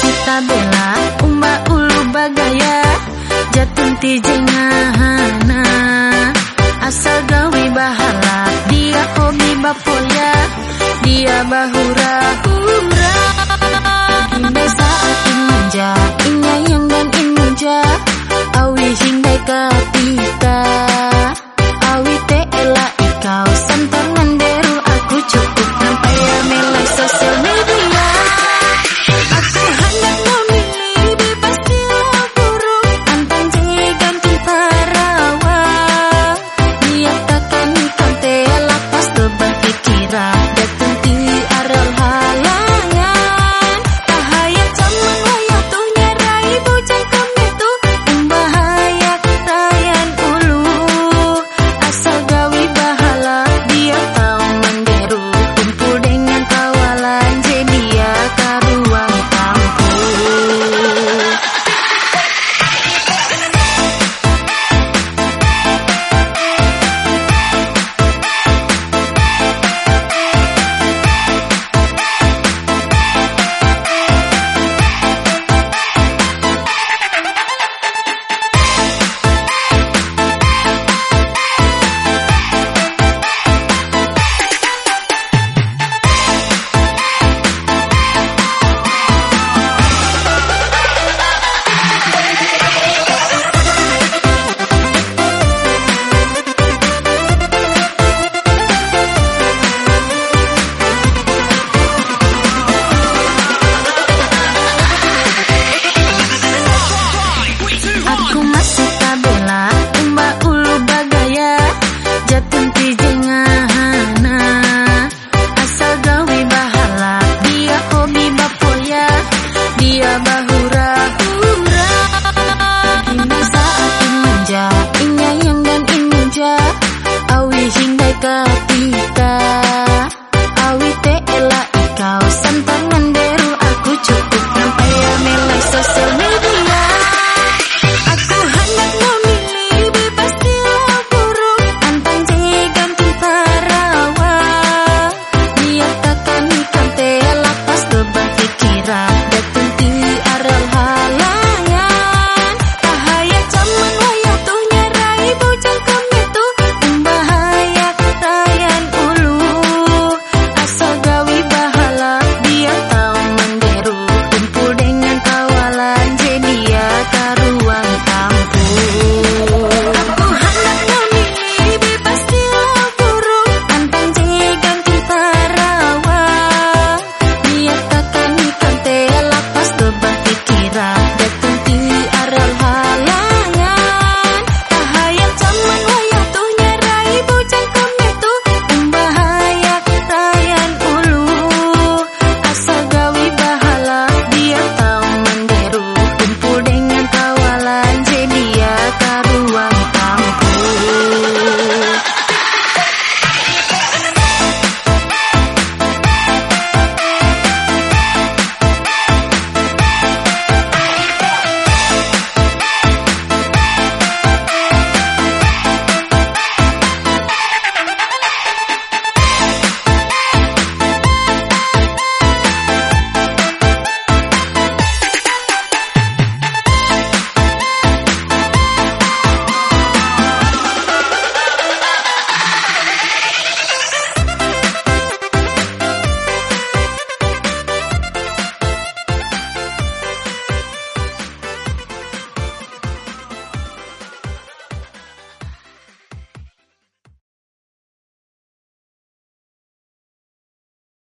Sita Bella Uma Ulu Bagaya Jatun ti jengahana Asal gawi bahala Dia hobi bapoya Dia bahura